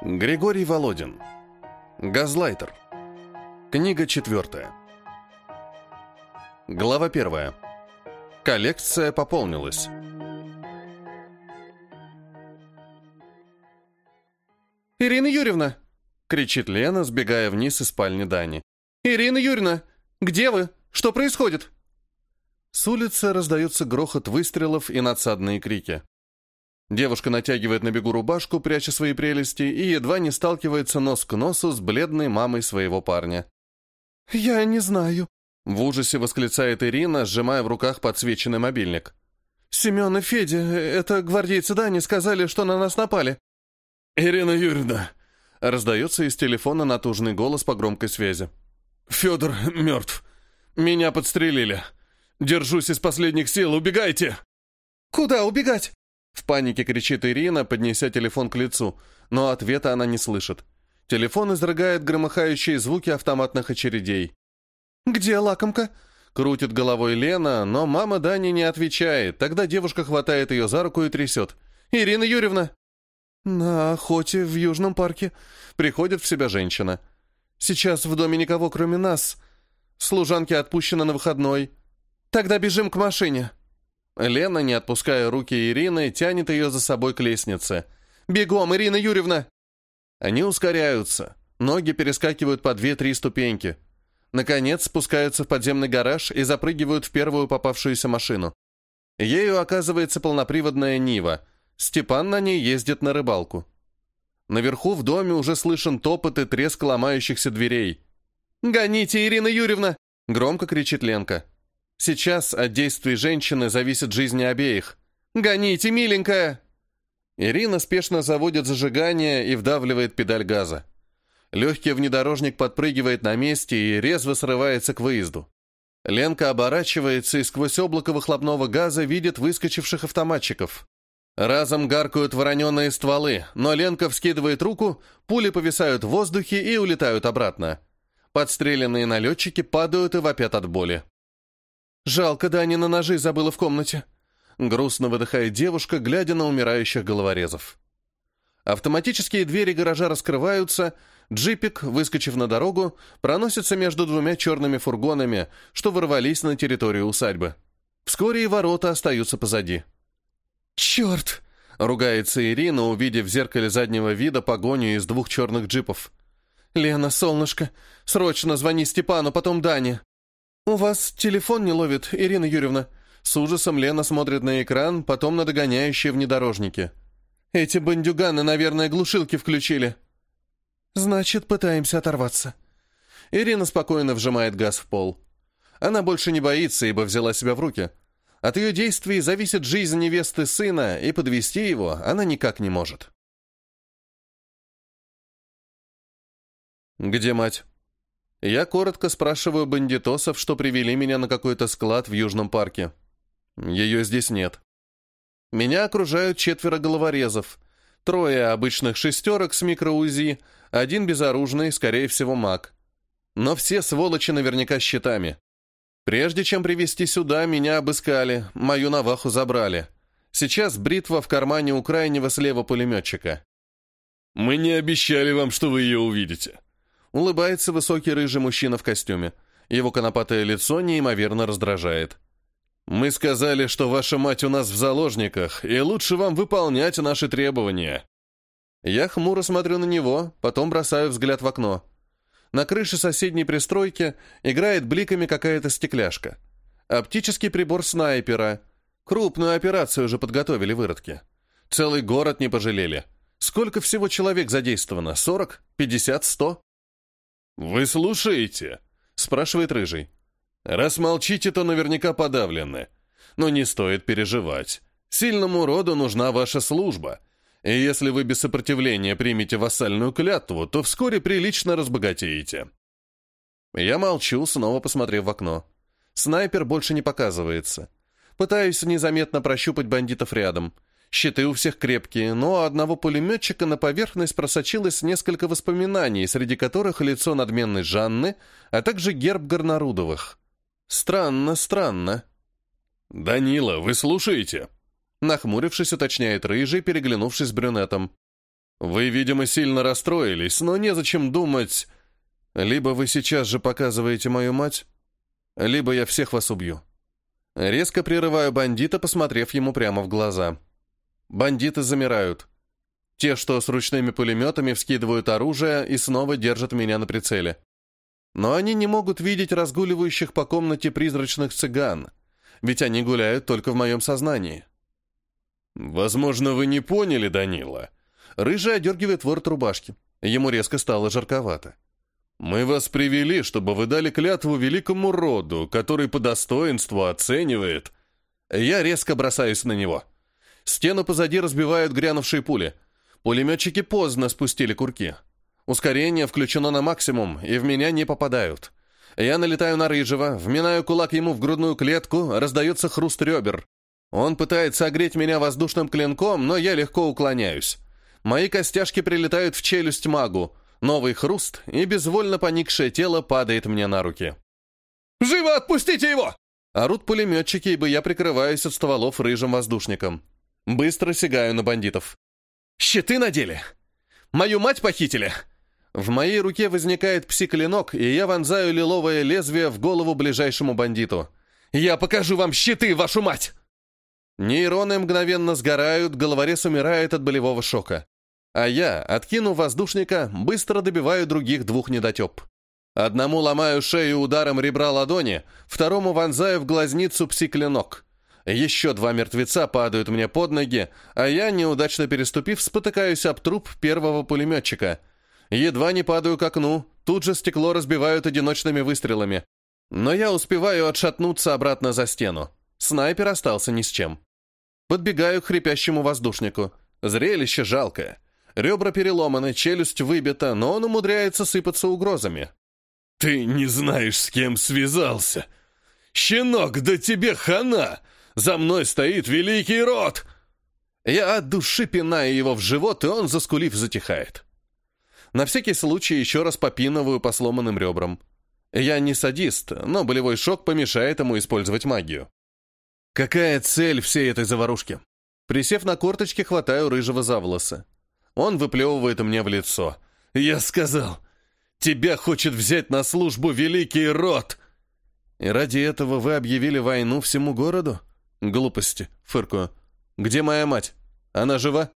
Григорий Володин. Газлайтер. Книга четвертая. Глава первая. Коллекция пополнилась. «Ирина Юрьевна!» — кричит Лена, сбегая вниз из спальни Дани. «Ирина Юрьевна! Где вы? Что происходит?» С улицы раздается грохот выстрелов и надсадные крики. Девушка натягивает на бегу рубашку, пряча свои прелести, и едва не сталкивается нос к носу с бледной мамой своего парня. «Я не знаю», — в ужасе восклицает Ирина, сжимая в руках подсвеченный мобильник. «Семен и Федя, это гвардейцы Дани, сказали, что на нас напали». «Ирина Юрьевна», — раздается из телефона натужный голос по громкой связи. «Федор мертв. Меня подстрелили. Держусь из последних сил, убегайте!» «Куда убегать?» В панике кричит Ирина, поднеся телефон к лицу, но ответа она не слышит. Телефон изрыгает громыхающие звуки автоматных очередей. «Где лакомка?» Крутит головой Лена, но мама Дани не отвечает. Тогда девушка хватает ее за руку и трясет. «Ирина Юрьевна!» «На охоте в Южном парке». Приходит в себя женщина. «Сейчас в доме никого, кроме нас. Служанки отпущены на выходной. Тогда бежим к машине». Лена, не отпуская руки Ирины, тянет ее за собой к лестнице. «Бегом, Ирина Юрьевна!» Они ускоряются. Ноги перескакивают по две-три ступеньки. Наконец спускаются в подземный гараж и запрыгивают в первую попавшуюся машину. Ею оказывается полноприводная Нива. Степан на ней ездит на рыбалку. Наверху в доме уже слышен топот и треск ломающихся дверей. «Гоните, Ирина Юрьевна!» — громко кричит Ленка. Сейчас от действий женщины зависит жизнь обеих. «Гоните, миленькая!» Ирина спешно заводит зажигание и вдавливает педаль газа. Легкий внедорожник подпрыгивает на месте и резво срывается к выезду. Ленка оборачивается и сквозь облако выхлопного газа видит выскочивших автоматчиков. Разом гаркают вороненые стволы, но Ленка вскидывает руку, пули повисают в воздухе и улетают обратно. Подстреленные налетчики падают и вопят от боли. Жалко, Дани на ножи забыла в комнате. Грустно выдыхает девушка, глядя на умирающих головорезов. Автоматические двери гаража раскрываются, джипик, выскочив на дорогу, проносится между двумя черными фургонами, что ворвались на территорию усадьбы. Вскоре и ворота остаются позади. «Черт!» — ругается Ирина, увидев в зеркале заднего вида погоню из двух черных джипов. «Лена, солнышко, срочно звони Степану, потом Дане!» «У вас телефон не ловит, Ирина Юрьевна?» С ужасом Лена смотрит на экран, потом на догоняющие внедорожники. «Эти бандюганы, наверное, глушилки включили». «Значит, пытаемся оторваться». Ирина спокойно вжимает газ в пол. Она больше не боится, ибо взяла себя в руки. От ее действий зависит жизнь невесты сына, и подвести его она никак не может. «Где мать?» Я коротко спрашиваю бандитосов, что привели меня на какой-то склад в Южном парке. Ее здесь нет. Меня окружают четверо головорезов. Трое обычных шестерок с микроузи, один безоружный, скорее всего, маг. Но все сволочи наверняка с щитами. Прежде чем привести сюда, меня обыскали, мою наваху забрали. Сейчас бритва в кармане у крайнего слева пулеметчика. «Мы не обещали вам, что вы ее увидите», Улыбается высокий рыжий мужчина в костюме. Его конопатое лицо неимоверно раздражает. «Мы сказали, что ваша мать у нас в заложниках, и лучше вам выполнять наши требования». Я хмуро смотрю на него, потом бросаю взгляд в окно. На крыше соседней пристройки играет бликами какая-то стекляшка. Оптический прибор снайпера. Крупную операцию уже подготовили выродки. Целый город не пожалели. Сколько всего человек задействовано? Сорок? Пятьдесят? Сто? «Вы слушаете?» — спрашивает Рыжий. «Раз молчите, то наверняка подавлены. Но не стоит переживать. Сильному роду нужна ваша служба. И если вы без сопротивления примете вассальную клятву, то вскоре прилично разбогатеете». Я молчу, снова посмотрев в окно. Снайпер больше не показывается. Пытаюсь незаметно прощупать бандитов рядом — Щиты у всех крепкие, но у одного пулеметчика на поверхность просочилось несколько воспоминаний, среди которых лицо надменной Жанны, а также герб Горнарудовых. Странно, странно. «Данила, вы слушаете?» Нахмурившись, уточняет Рыжий, переглянувшись с брюнетом. Вы, видимо, сильно расстроились, но незачем думать... Либо вы сейчас же показываете мою мать, либо я всех вас убью. Резко прерываю бандита, посмотрев ему прямо в глаза. Бандиты замирают. Те, что с ручными пулеметами, вскидывают оружие и снова держат меня на прицеле. Но они не могут видеть разгуливающих по комнате призрачных цыган, ведь они гуляют только в моем сознании. «Возможно, вы не поняли, Данила». Рыжий одергивает ворот рубашки. Ему резко стало жарковато. «Мы вас привели, чтобы вы дали клятву великому роду, который по достоинству оценивает...» Я резко бросаюсь на него. Стену позади разбивают грянувшие пули. Пулеметчики поздно спустили курки. Ускорение включено на максимум, и в меня не попадают. Я налетаю на Рыжего, вминаю кулак ему в грудную клетку, раздается хруст ребер. Он пытается огреть меня воздушным клинком, но я легко уклоняюсь. Мои костяшки прилетают в челюсть магу. Новый хруст, и безвольно поникшее тело падает мне на руки. «Живо отпустите его!» Орут пулеметчики, ибо я прикрываюсь от стволов рыжим воздушником. Быстро сигаю на бандитов. «Щиты надели! Мою мать похитили!» В моей руке возникает пси-клинок, и я вонзаю лиловое лезвие в голову ближайшему бандиту. «Я покажу вам щиты, вашу мать!» Нейроны мгновенно сгорают, головорез умирает от болевого шока. А я, откинув воздушника, быстро добиваю других двух недотеп. Одному ломаю шею ударом ребра ладони, второму вонзаю в глазницу пси-клинок. Еще два мертвеца падают мне под ноги, а я, неудачно переступив, спотыкаюсь об труп первого пулеметчика. Едва не падаю к окну, тут же стекло разбивают одиночными выстрелами. Но я успеваю отшатнуться обратно за стену. Снайпер остался ни с чем. Подбегаю к хрипящему воздушнику. Зрелище жалкое. Ребра переломаны, челюсть выбита, но он умудряется сыпаться угрозами. «Ты не знаешь, с кем связался! Щенок, да тебе хана! За мной стоит великий род!» Я от души пинаю его в живот, и он, заскулив, затихает. На всякий случай еще раз попинываю по сломанным ребрам. Я не садист, но болевой шок помешает ему использовать магию. Какая цель всей этой заварушки? Присев на корточки, хватаю рыжего за волосы. Он выплевывает мне в лицо. «Я сказал, тебя хочет взять на службу великий род!» «И ради этого вы объявили войну всему городу?» «Глупости», — фыркую. «Где моя мать? Она жива?»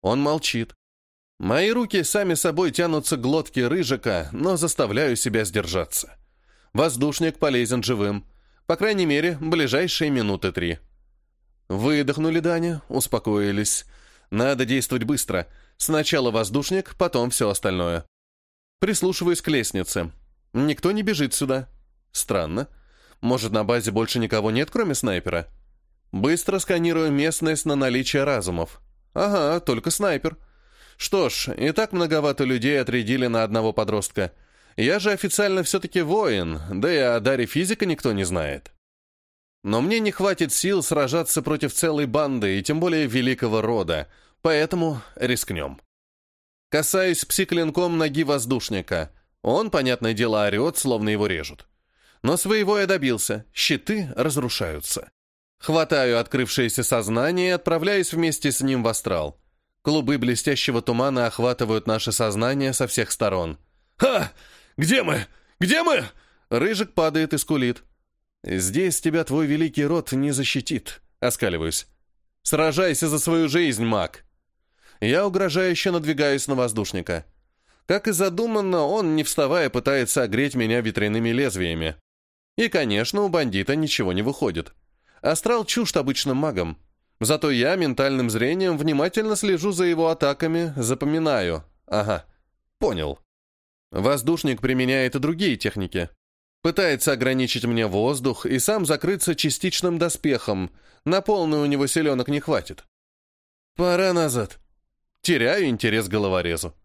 Он молчит. Мои руки сами собой тянутся к глотке рыжика, но заставляю себя сдержаться. Воздушник полезен живым. По крайней мере, ближайшие минуты три. Выдохнули Даня, успокоились. Надо действовать быстро. Сначала воздушник, потом все остальное. Прислушиваюсь к лестнице. Никто не бежит сюда. Странно. Может, на базе больше никого нет, кроме снайпера? Быстро сканирую местность на наличие разумов. Ага, только снайпер. Что ж, и так многовато людей отрядили на одного подростка. Я же официально все-таки воин, да и о даре физика никто не знает. Но мне не хватит сил сражаться против целой банды, и тем более великого рода, поэтому рискнем. Касаюсь псиклинком ноги воздушника. Он, понятное дело, орет, словно его режут. Но своего я добился, щиты разрушаются. Хватаю открывшееся сознание и отправляюсь вместе с ним в астрал. Клубы блестящего тумана охватывают наше сознание со всех сторон. «Ха! Где мы? Где мы?» Рыжик падает и скулит. «Здесь тебя твой великий род не защитит», — оскаливаюсь. «Сражайся за свою жизнь, маг!» Я угрожающе надвигаюсь на воздушника. Как и задуманно, он, не вставая, пытается огреть меня ветряными лезвиями. И, конечно, у бандита ничего не выходит. Астрал чужд обычным магам. Зато я ментальным зрением внимательно слежу за его атаками, запоминаю. Ага, понял. Воздушник применяет и другие техники. Пытается ограничить мне воздух и сам закрыться частичным доспехом. На полную у него селенок не хватит. Пора назад. Теряю интерес головорезу.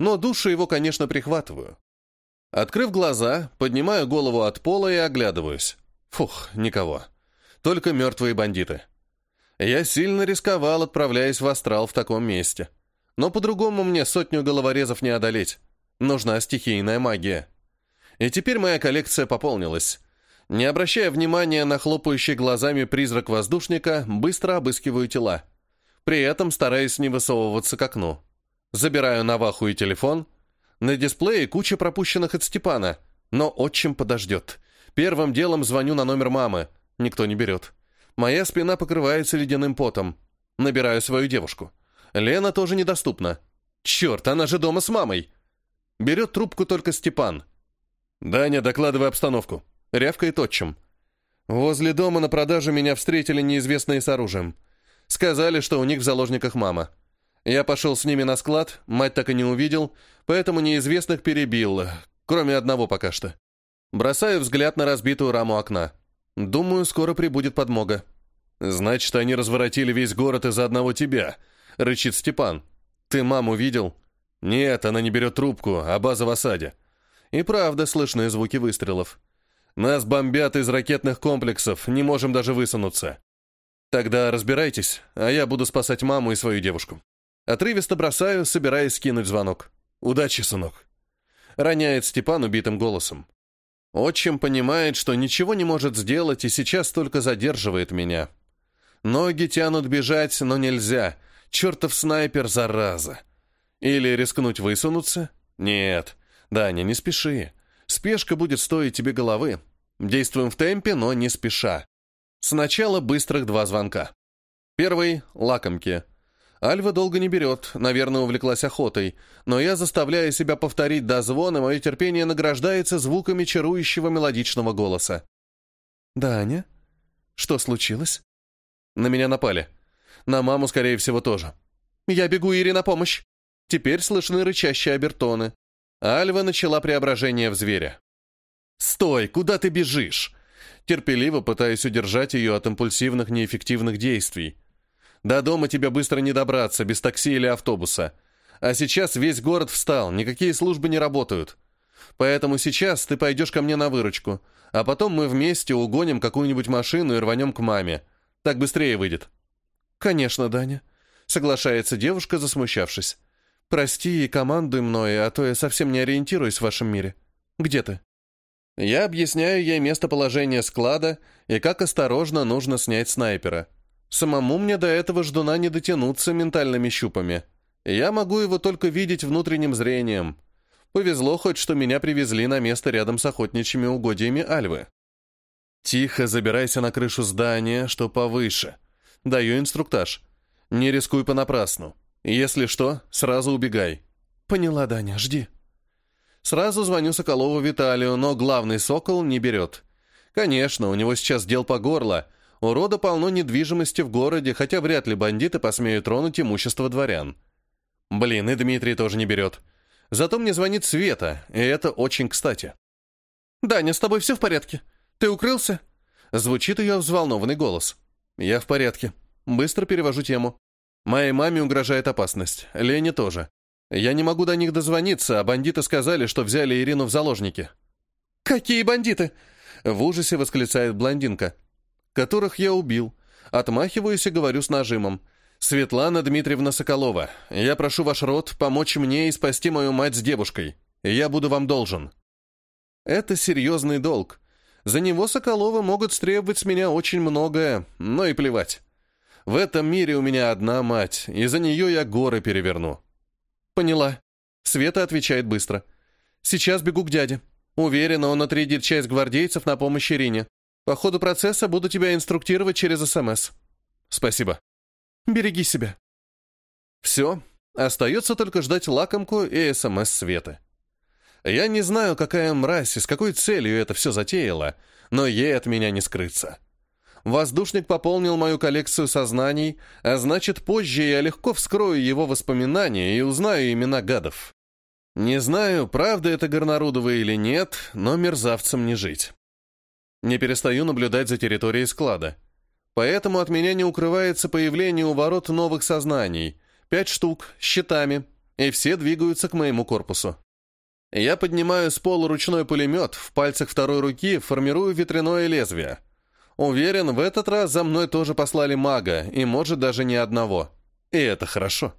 Но душу его, конечно, прихватываю. Открыв глаза, поднимаю голову от пола и оглядываюсь. Фух, никого. Только мертвые бандиты. Я сильно рисковал, отправляясь в астрал в таком месте. Но по-другому мне сотню головорезов не одолеть. Нужна стихийная магия. И теперь моя коллекция пополнилась. Не обращая внимания на хлопающий глазами призрак воздушника, быстро обыскиваю тела. При этом стараюсь не высовываться к окну. Забираю Наваху и телефон. На дисплее куча пропущенных от Степана, но отчим подождет. Первым делом звоню на номер мамы. Никто не берет. Моя спина покрывается ледяным потом. Набираю свою девушку. Лена тоже недоступна. Черт, она же дома с мамой. Берет трубку только Степан. «Даня, докладывай обстановку». Рявкает отчим. Возле дома на продажу меня встретили неизвестные с оружием. Сказали, что у них в заложниках мама. Я пошел с ними на склад, мать так и не увидел, поэтому неизвестных перебил, кроме одного пока что. Бросаю взгляд на разбитую раму окна. Думаю, скоро прибудет подмога. «Значит, они разворотили весь город из-за одного тебя», — рычит Степан. «Ты маму видел?» «Нет, она не берет трубку, а база в осаде». И правда слышны звуки выстрелов. «Нас бомбят из ракетных комплексов, не можем даже высунуться». «Тогда разбирайтесь, а я буду спасать маму и свою девушку». Отрывисто бросаю, собираясь скинуть звонок. «Удачи, сынок!» Роняет Степан убитым голосом. Отчим понимает, что ничего не может сделать и сейчас только задерживает меня. Ноги тянут бежать, но нельзя. Чертов снайпер, зараза. Или рискнуть высунуться? Нет. Даня, не спеши. Спешка будет стоить тебе головы. Действуем в темпе, но не спеша. Сначала быстрых два звонка. Первый — лакомки. Альва долго не берет, наверное, увлеклась охотой, но я заставляю себя повторить до звона, мое терпение награждается звуками чарующего мелодичного голоса. «Даня? Что случилось?» На меня напали. На маму, скорее всего, тоже. Я бегу Ире на помощь. Теперь слышны рычащие обертоны. Альва начала преображение в зверя. «Стой! Куда ты бежишь?» Терпеливо пытаюсь удержать ее от импульсивных неэффективных действий. До дома тебе быстро не добраться, без такси или автобуса. А сейчас весь город встал, никакие службы не работают. Поэтому сейчас ты пойдешь ко мне на выручку, а потом мы вместе угоним какую-нибудь машину и рванем к маме. Так быстрее выйдет». «Конечно, Даня», — соглашается девушка, засмущавшись. «Прости и командуй мной, а то я совсем не ориентируюсь в вашем мире. Где ты?» Я объясняю ей местоположение склада и как осторожно нужно снять снайпера. Самому мне до этого ждуна не дотянуться ментальными щупами. Я могу его только видеть внутренним зрением. Повезло хоть, что меня привезли на место рядом с охотничьими угодьями Альвы. «Тихо забирайся на крышу здания, что повыше. Даю инструктаж. Не рискуй понапрасну. Если что, сразу убегай». «Поняла, Даня, жди». Сразу звоню Соколову Виталию, но главный сокол не берет. Конечно, у него сейчас дел по горло — у рода полно недвижимости в городе, хотя вряд ли бандиты посмеют тронуть имущество дворян. Блин, и Дмитрий тоже не берет. Зато мне звонит Света, и это очень кстати. «Даня, с тобой все в порядке? Ты укрылся?» Звучит ее взволнованный голос. «Я в порядке. Быстро перевожу тему. Моей маме угрожает опасность. Лене тоже. Я не могу до них дозвониться, а бандиты сказали, что взяли Ирину в заложники». «Какие бандиты?» В ужасе восклицает блондинка которых я убил. Отмахиваюсь и говорю с нажимом. «Светлана Дмитриевна Соколова, я прошу ваш род помочь мне и спасти мою мать с девушкой. Я буду вам должен». Это серьезный долг. За него Соколова могут стребовать с меня очень многое, но и плевать. В этом мире у меня одна мать, и за нее я горы переверну. Поняла. Света отвечает быстро. Сейчас бегу к дяде. Уверена, он отрядит часть гвардейцев на помощь Ирине. По ходу процесса буду тебя инструктировать через СМС. Спасибо. Береги себя. Все. Остается только ждать лакомку и СМС Светы. Я не знаю, какая мразь и с какой целью это все затеяла, но ей от меня не скрыться. Воздушник пополнил мою коллекцию сознаний, а значит, позже я легко вскрою его воспоминания и узнаю имена гадов. Не знаю, правда это Горнарудова или нет, но мерзавцам не жить. Не перестаю наблюдать за территорией склада. Поэтому от меня не укрывается появление у ворот новых сознаний. Пять штук, с щитами, и все двигаются к моему корпусу. Я поднимаю с пола ручной пулемет, в пальцах второй руки формирую ветряное лезвие. Уверен, в этот раз за мной тоже послали мага, и может даже не одного. И это хорошо.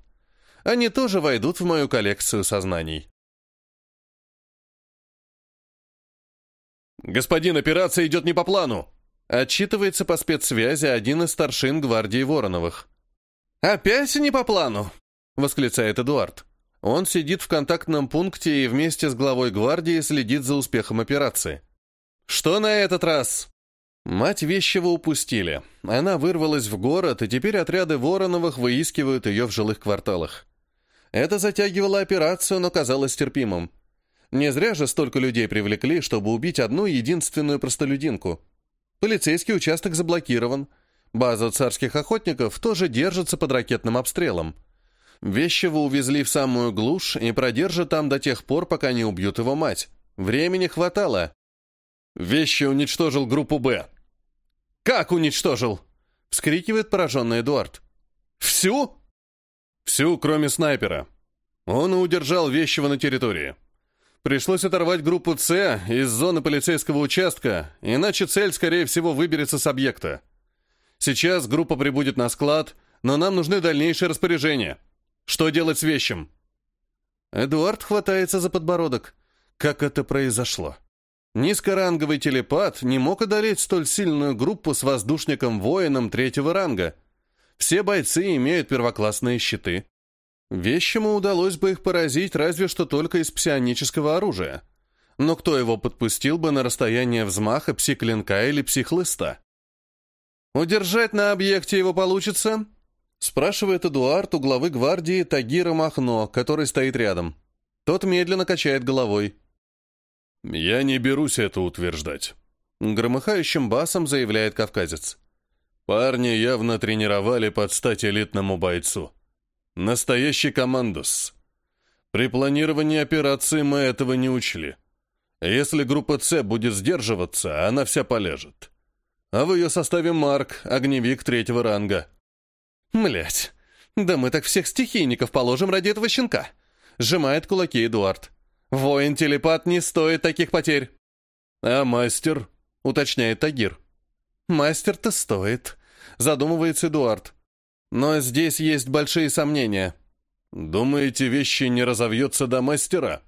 Они тоже войдут в мою коллекцию сознаний. «Господин, операция идет не по плану!» Отчитывается по спецсвязи один из старшин гвардии Вороновых. «Опять не по плану?» — восклицает Эдуард. Он сидит в контактном пункте и вместе с главой гвардии следит за успехом операции. «Что на этот раз?» Мать Вещева упустили. Она вырвалась в город, и теперь отряды Вороновых выискивают ее в жилых кварталах. Это затягивало операцию, но казалось терпимым. Не зря же столько людей привлекли, чтобы убить одну единственную простолюдинку. Полицейский участок заблокирован. База царских охотников тоже держится под ракетным обстрелом. Вещева увезли в самую глушь и продержат там до тех пор, пока не убьют его мать. Времени хватало. Вещи уничтожил группу «Б». «Как уничтожил?» — вскрикивает пораженный Эдуард. «Всю?» «Всю, кроме снайпера. Он удержал Вещева на территории. Пришлось оторвать группу «С» из зоны полицейского участка, иначе цель, скорее всего, выберется с объекта. Сейчас группа прибудет на склад, но нам нужны дальнейшие распоряжения. Что делать с вещем?» Эдуард хватается за подбородок. Как это произошло? Низкоранговый телепат не мог одолеть столь сильную группу с воздушником-воином третьего ранга. Все бойцы имеют первоклассные щиты. Вещему удалось бы их поразить разве что только из псионического оружия. Но кто его подпустил бы на расстояние взмаха пси-клинка или пси-хлыста? «Удержать на объекте его получится?» спрашивает Эдуард у главы гвардии Тагира Махно, который стоит рядом. Тот медленно качает головой. «Я не берусь это утверждать», — громыхающим басом заявляет кавказец. «Парни явно тренировали под стать элитному бойцу. Настоящий командос. При планировании операции мы этого не учли. Если группа «С» будет сдерживаться, она вся полежит. А в ее составе Марк, огневик третьего ранга». «Млять, да мы так всех стихийников положим ради этого щенка», — сжимает кулаки Эдуард. «Воин-телепат не стоит таких потерь». «А мастер?» — уточняет Тагир. «Мастер-то стоит», — задумывается Эдуард. «Но здесь есть большие сомнения». «Думаете, вещи не разовьется до мастера?»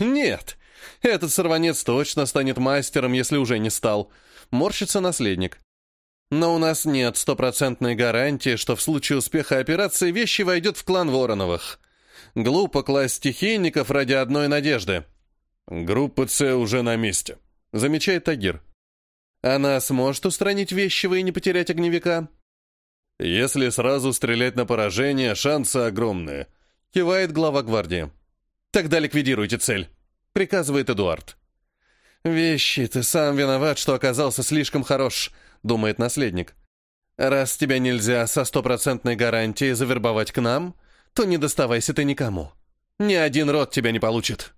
«Нет, этот сорванец точно станет мастером, если уже не стал», — морщится наследник. «Но у нас нет стопроцентной гарантии, что в случае успеха операции вещи войдет в клан Вороновых. Глупо класть стихийников ради одной надежды. Группа С уже на месте, замечает Тагир. Она сможет устранить Вещего и не потерять огневика? Если сразу стрелять на поражение, шансы огромные. Кивает глава гвардии. Тогда ликвидируйте цель, приказывает Эдуард. «Вещи, ты сам виноват, что оказался слишком хорош», — думает наследник. «Раз тебя нельзя со стопроцентной гарантией завербовать к нам, то не доставайся ты никому. Ни один род тебя не получит.